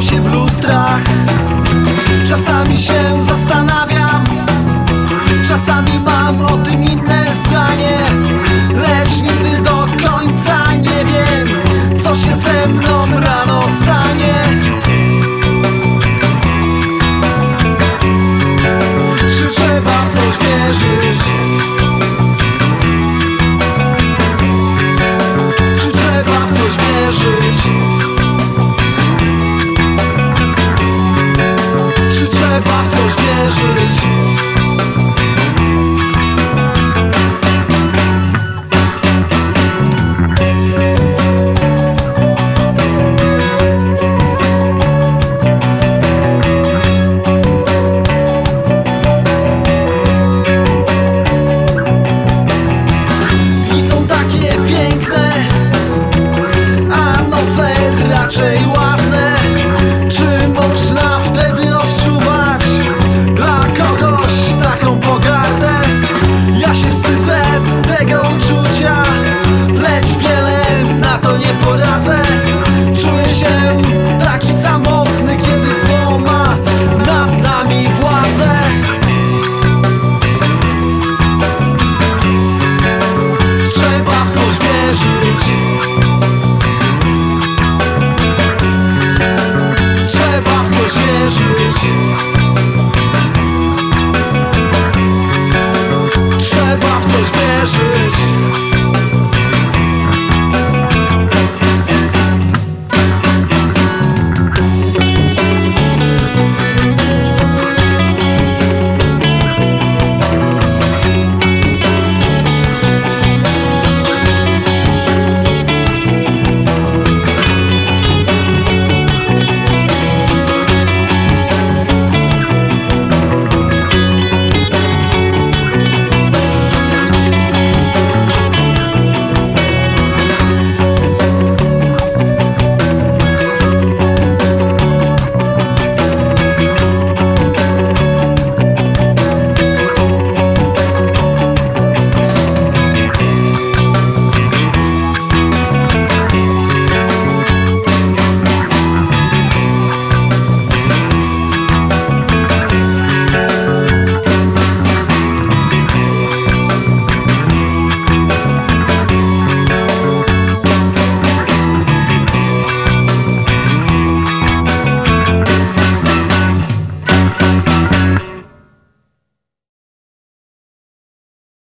się w lustrach.